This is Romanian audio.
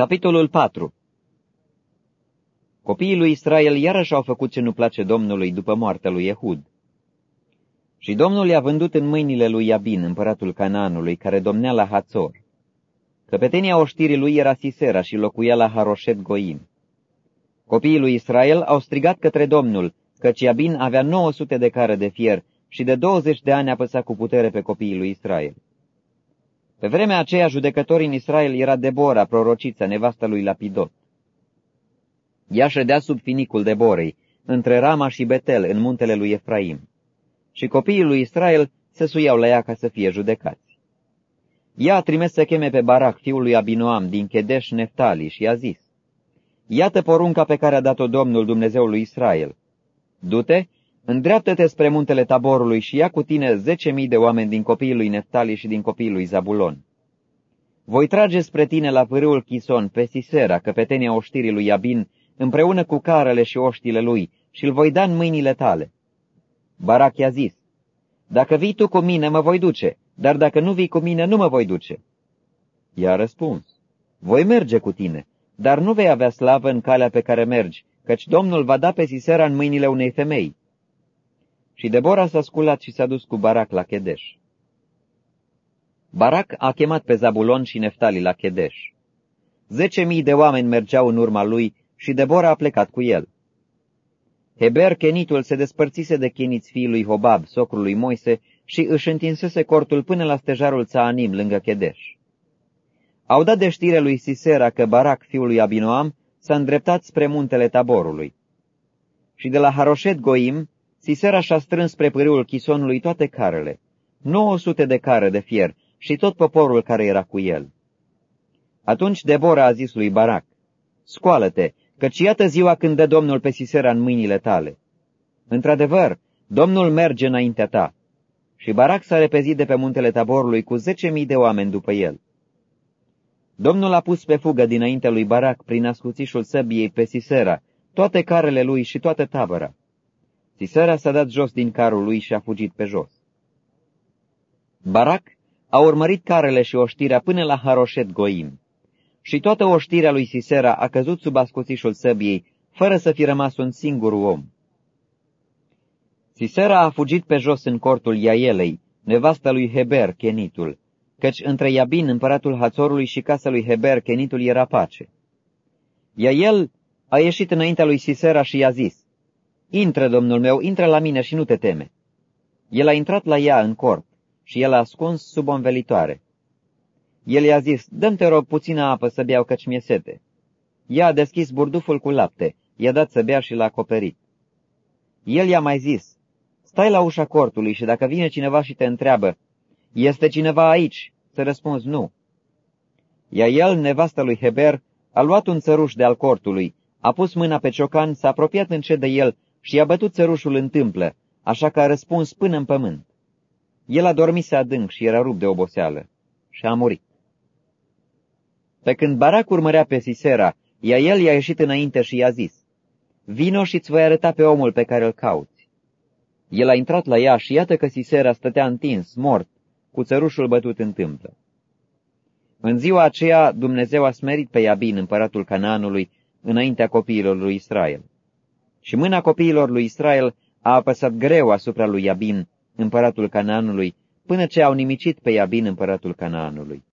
Capitolul 4 Copiii lui Israel iarăși au făcut ce nu place Domnului după moartea lui Ehud. Și Domnul i-a vândut în mâinile lui Iabin, împăratul Canaanului, care domnea la Hațor. Căpetenia oștirii lui era Sisera și locuia la Haroshet Goim. Copiii lui Israel au strigat către Domnul, căci Iabin avea 900 de care de fier și de 20 de ani apăsa cu putere pe copiii lui Israel. Pe vremea aceea, judecător în Israel era Debora, prorocița, nevasta lui Lapidot. Ea ședea sub finicul Deborei, între Rama și Betel, în muntele lui Efraim. Și copiii lui Israel se suiau la ea ca să fie judecați. Ea a trimis să cheme pe Barac, fiul lui Abinoam, din Chedeș Neftali, și i-a zis, Iată porunca pe care a dat-o Domnul Dumnezeul lui Israel. Du-te, îndreaptă-te spre muntele taborului și ia cu tine zece mii de oameni din copiii lui Neftali și din copiii lui Zabulon. Voi trage spre tine la pârâul Chison pe Sisera, căpetenia oștirii lui Iabin, împreună cu carele și oștile lui, și îl voi da în mâinile tale. Barac i-a zis, Dacă vii tu cu mine, mă voi duce, dar dacă nu vii cu mine, nu mă voi duce. I-a răspuns, Voi merge cu tine, dar nu vei avea slavă în calea pe care mergi, căci Domnul va da pe Sisera în mâinile unei femei. Și Debora s-a sculat și s-a dus cu Barac la Chedeș. Barac a chemat pe Zabulon și Neftali la Chedeș. Zece mii de oameni mergeau în urma lui și Debora a plecat cu el. Heber, Chenitul, se despărțise de Cheniți fiul lui Hobab, socrul lui Moise, și își întinsese cortul până la stejarul Țaanim, lângă Chedeș. Au dat de știre lui Sisera că Barac, fiul lui Abinoam, s-a îndreptat spre muntele taborului. Și de la Haroshet Goim, Sisera și-a strâns spre pârâul chisonului toate carele, 900 de care de fier și tot poporul care era cu el. Atunci Debora a zis lui Barac, Scoală-te, căci iată ziua când dă Domnul pe Sisera în mâinile tale. Într-adevăr, Domnul merge înaintea ta. Și Barac s-a repezit de pe muntele taborului cu zece mii de oameni după el. Domnul a pus pe fugă dinaintea lui Barac prin ascuțișul săbiei pe Sisera, toate carele lui și toată tabăra. Sisera s-a dat jos din carul lui și a fugit pe jos. Barac a urmărit carele și oștirea până la Haroshet Goim. Și toată oștirea lui Sisera a căzut sub ascuțișul săbiei, fără să fi rămas un singur om. Sisera a fugit pe jos în cortul Iaelei, nevasta lui Heber, Chenitul, căci între Iabin, împăratul Hațorului, și casa lui Heber, Chenitul, era pace. Iael a ieșit înaintea lui Sisera și i-a zis, Intră, domnul meu, intră la mine și nu te teme. El a intrat la ea în cort și el a ascuns sub o învelitoare. El i-a zis, dăm te rog puțină apă să beau căci mi-e sete. Ea a deschis burduful cu lapte, i-a dat să bea și l-a acoperit. El i-a mai zis, stai la ușa cortului și dacă vine cineva și te întreabă, este cineva aici? Să răspunzi nu. Iar el, nevasta lui Heber, a luat un țăruș de al cortului, a pus mâna pe ciocan, s-a apropiat încet de el și i-a bătut țărușul în tâmplă, așa că a răspuns până în pământ. El a dormise adânc și era rupt de oboseală și a murit. Pe când Barac urmărea pe Sisera, ea el i-a ieșit înainte și i-a zis, Vino și-ți voi arăta pe omul pe care îl cauți. El a intrat la ea și iată că Sisera stătea întins, mort, cu țărușul bătut în tâmplă. În ziua aceea Dumnezeu a smerit pe Iabin, împăratul Canaanului, înaintea copiilor lui Israel. Și mâna copiilor lui Israel a apăsat greu asupra lui Iabin, împăratul Canaanului, până ce au nimicit pe Iabin, împăratul Canaanului.